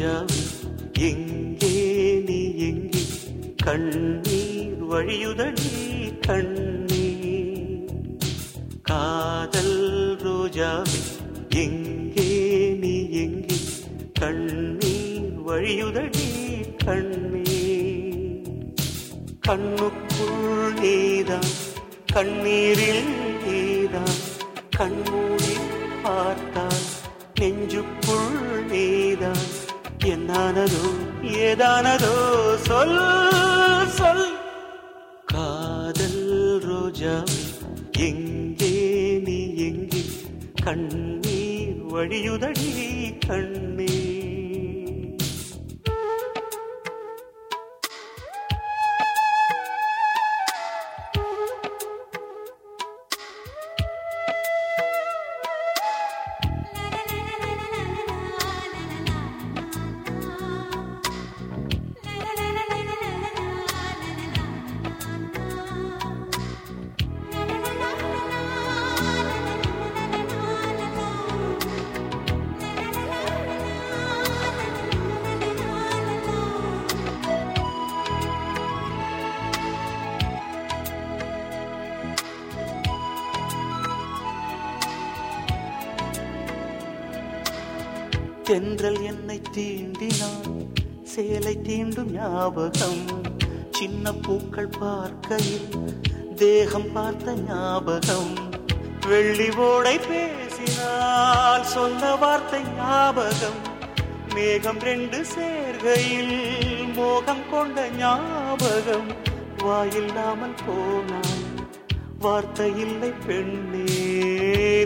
ரோஜாவே எங்கே நீ எங்கே? கண்ணீர் வழியுதடி கண்ணீர். காதல் ரோஜாவே எங்கே நீ எங்கே? கண்ணீர் வழியுதடி கண்ணீர். கண்ணுக்குள் நீதான் கண்ணீரில் நீதான். கண்மூடி பார்த்தான் நெஞ்சுக்குள் நீதான். என்னானதோ ஏதானதோ சொல் சொல். காதல் ரோஜா எங்கே நீ எங்கே? கண்ணீர் வழியுதடி கண்ணீர் தென்றல் என்னை தீண்டினான் சேலை தீண்டும் ஞாபகம் சின்ன பூக்கள் பார்க்கையில் தேகம் பார்த்த ஞாபகம். வெள்ளி ஓடை பேசினால் சொன்ன வார்த்தை ஞாபகம். மேகம் ரெண்டு சேர்கையில் மோகம் கொண்ட ஞாபகம். வாயில்லாமல் போனான் வார்த்தை இல்லை பெண்ணே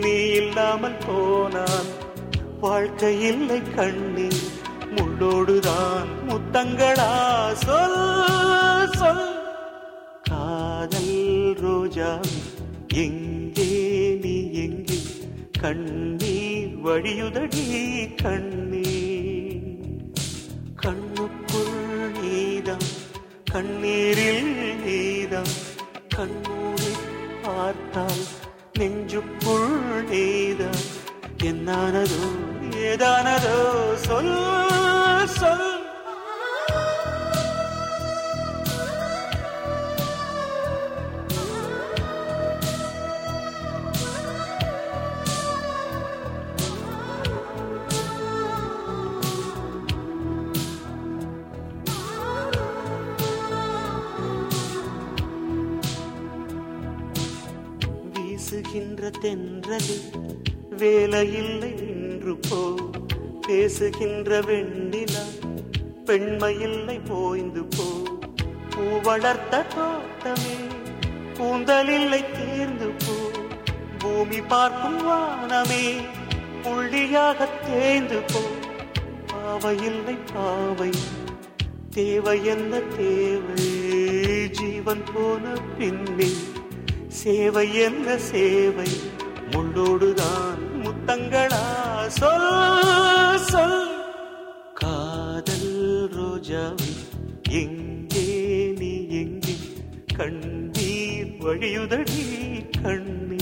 நீ இல்லாமல் போனான் வாழ்க்கை இல்லை கண்ணி முள்ளோடுதான் முத்தங்களா? சொல் சொல். காதல் ரோஜா எங்கே நீ எங்கே? கண்ணீர் வழியுதடி கண்ணீர். கண்ணுக்குள் நீதான் கண்ணீரில் நீதான் கண்ணூரில் பார்த்தால் நெஞ்சுக்குள் நீதான் என்னானதோ ஏதானதோ சொல் சொல். வீசுகின்ற தென்றலில் வேலையில்லை நின்று போ. பேசுகின்ற வெண்ணிலா பெண்மையில்லை போய்ந்து போ. பூ வளர்த்த தோட்டமே கூந்தலில்லை தேர்ந்து போ. பூமி பார்க்கும் வானமே புள்ளியாக தேர்ந்து போ. பாவையில்லை பாவை தேவை என்ன தேவை? ஜீவன் போன பின்னே சேவை என்ன சேவை? முள்ளோடுதான் கண்ணீர் வழியுதடி கண்ணீர்.